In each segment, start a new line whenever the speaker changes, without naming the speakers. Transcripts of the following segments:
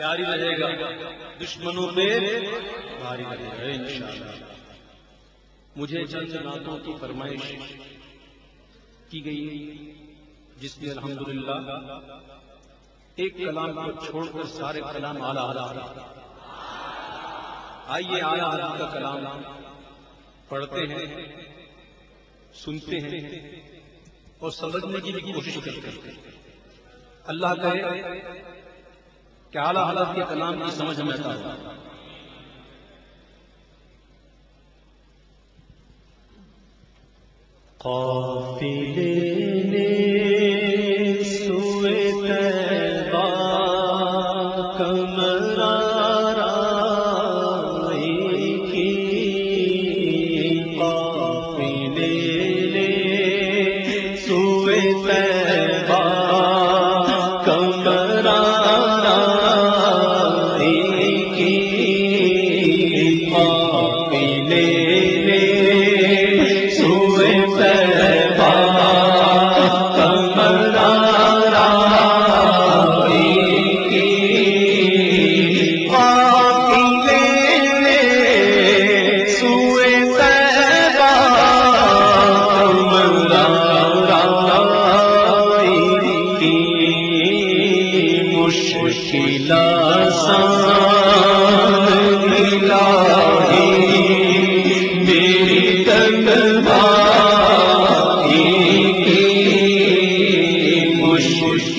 جاری رہے گا۔ دشمنوں پہ بھاری رہے گا، انشاءاللہ۔ مجھے چند نعتوں کی فرمائش کی گئی، جس میں الحمدللہ ایک کلام کو چھوڑ کر سارے کلام آلہ آلہ آئیے آلہ آلہ کا کلام۔ پڑھتے ہیں، سنتے ہیں اور سمجھنے کی بھی کوشش کرتے ہیں۔ اللہ کہے کہ اعلیٰ حضرت کے کلام کی سمجھ ہمیں عطا ہو
قافلے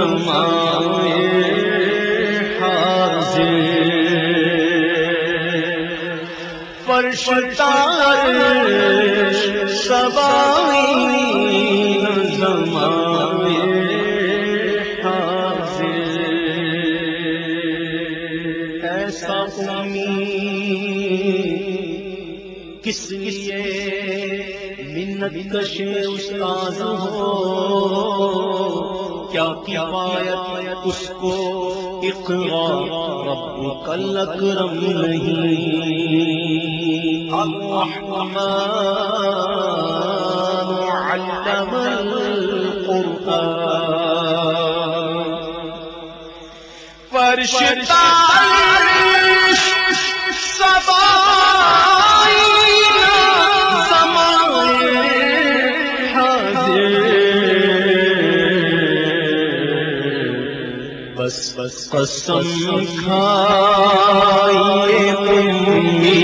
زمانے حاضر فرشتار سبائی زمانے حاضر ایسا امید کس لیے منت کش استاد ہو کیا کفایت اس کو؟ اقرا رب کل اکرم نہیں۔ الرحمن علم القرآن۔ فرشتہ سبائی قسم کھائیے امی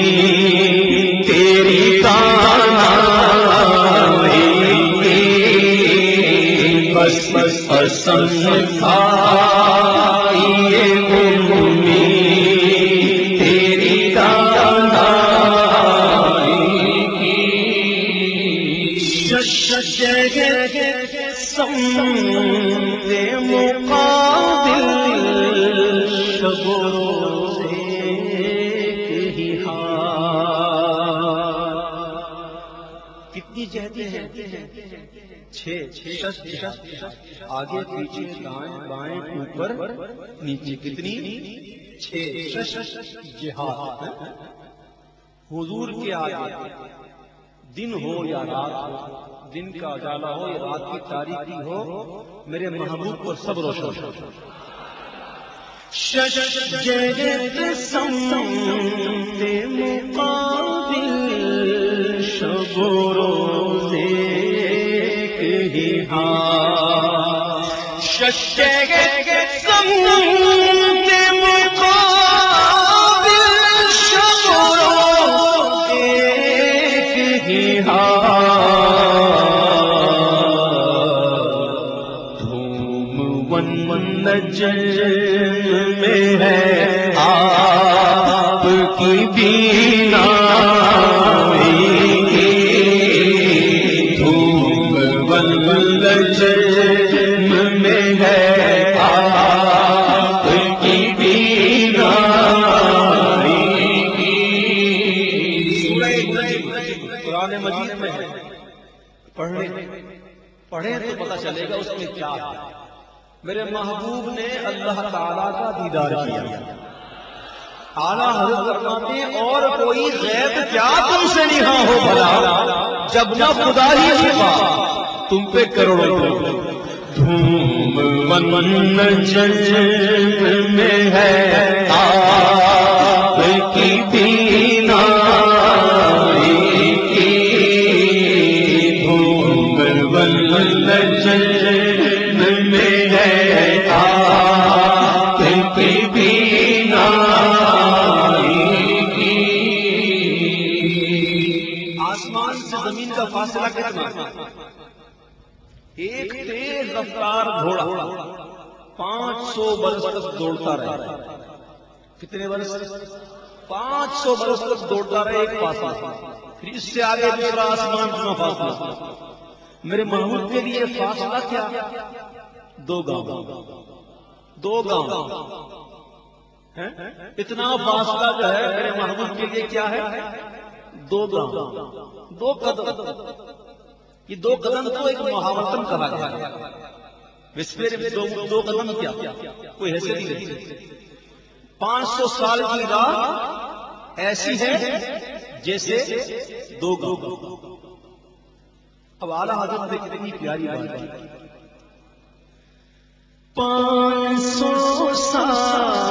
تیری تانا بس بس قسم کھائیے امی۔ کتنی جہتے ہیں؟ چھ آگے پیچھے دائیں بائیں، اوپر، نیچے کتنی؟ چھ جہاد ہاں؟ حضور کے آگے دن ہو یا رات ہو، دن کا اجالا ہو یا رات کی تاریخی ہو، میرے محبوب کو سب روشن مقابل میں ہے۔ آپ کی بینا بل میں ہے۔ آپ کی بینا پرانے مجید میں پڑھنے پڑھیں تو پتا چلے گا اس میں کیا۔ میرے محبوب نے اللہ تعالی کا دیدار کیا۔ اعلیٰ حضرت فرماتے اور کوئی غیب کیا تم سے نہا ہو بھلا۔ جب نہ خدا ہی چھپا تم پہ کروڑوں دھوم من جن میں ہے۔ آپ کی بینا ایک تیز رفتار گھوڑا۔ پانچ سو برس تک دوڑتا رہے۔ کتنے برس؟ پانچ سو برس تک دوڑتا رہے ایک فاصلہ۔ پھر اس سے آگے دوسرا آسمان کتنا فاصلہ۔ میرے محمود کے لیے فاصلہ کیا؟ دو گاؤں۔ دو گاؤں۔ اتنا فاصلہ جو ہے میرے محمود کے لیے کیا ہے؟ دو گاؤں۔ دو قدم۔ یہ دو قدم تو ایک محاورتن کہا گیا دو قدم کیا؟ کوئی حیثیت نہیں۔ پانچ سو سال کی راہ ایسی ہے جیسے دو گاؤں اب اعلیٰ حضرت نے کتنی پیاری بات ہے پانچ سو سال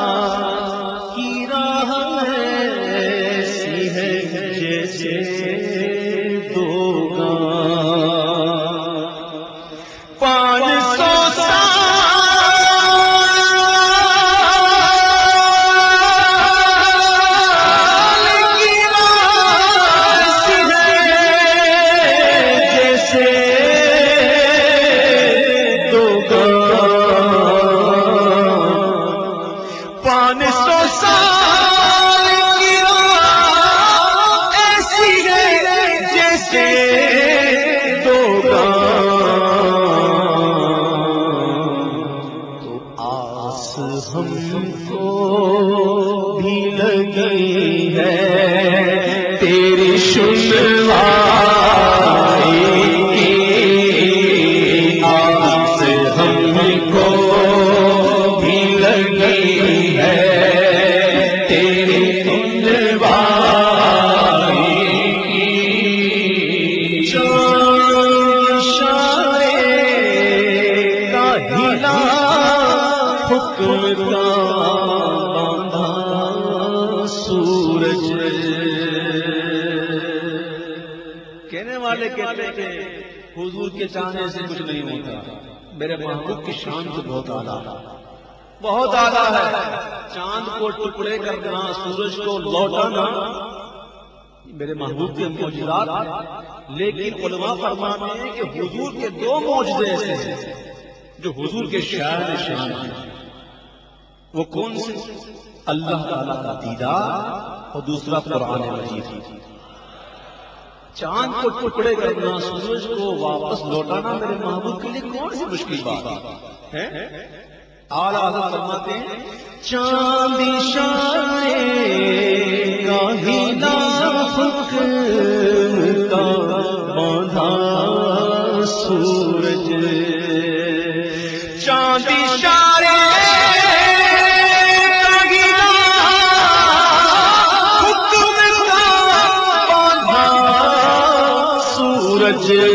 کے چاہنے سے کچھ نہیں ہوتا۔ میرے محبوب کی شان تو بہت اعلیٰ بہت آگا ہے۔ چاند کو ٹکڑے کرنا سورج کو لوٹانا۔ میرے محبوب کے موجودات ہیں لیکن علماء فرماتے ہیں کہ حضور کے دو موجود ایسے ہیں جو حضور کے شاعر شان ہیں وہ کون سے؟ اللہ تعالیٰ کا دیدار اور دوسرا قرآن مجید۔ چاند کو ٹکڑے کرنا سورج کو واپس لوٹانا میرے محبوب کے لیے کون سی مشکل بات ہے؟ اعلیٰ فرماتے ہیں چاند باندھا سورج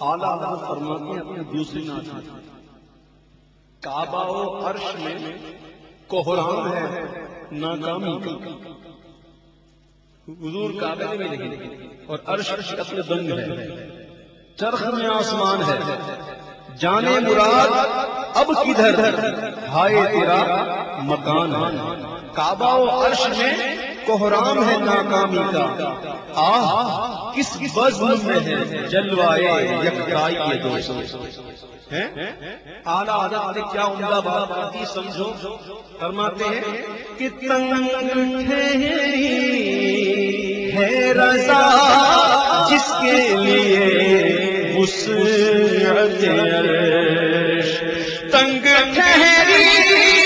اعلیٰ فرماتے ہیں اپنے دوسری ناچ کعبہ و عرش میں کوہرام ہے، ناکامی۔ کا حضور کعبے میں نہیں، اور عرش قتل دنگ ہے۔ چرخ میں آسمان ہے۔ جانے مراد اب کدھر؟ ہائے تیرا مکان ہے۔ کعبہ و عرش میں کوہرام ہے ناکامی کا۔ آہ، کس بزم میں ہے جلوائے یکتائی کے دوست۔ اعلیٰ آدھا نے کیا عمدہ بات آتی سمجھو؟ فرماتے ہیں کہ تنگ ہے رضا جس کے لیے وسعت تنگ ٹھہری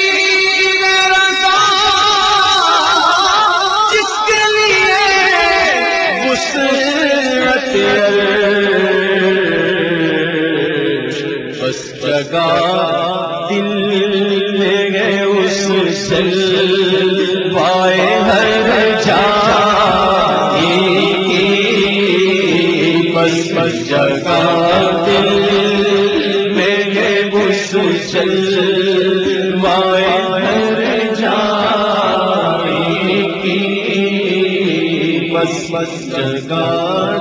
جگہ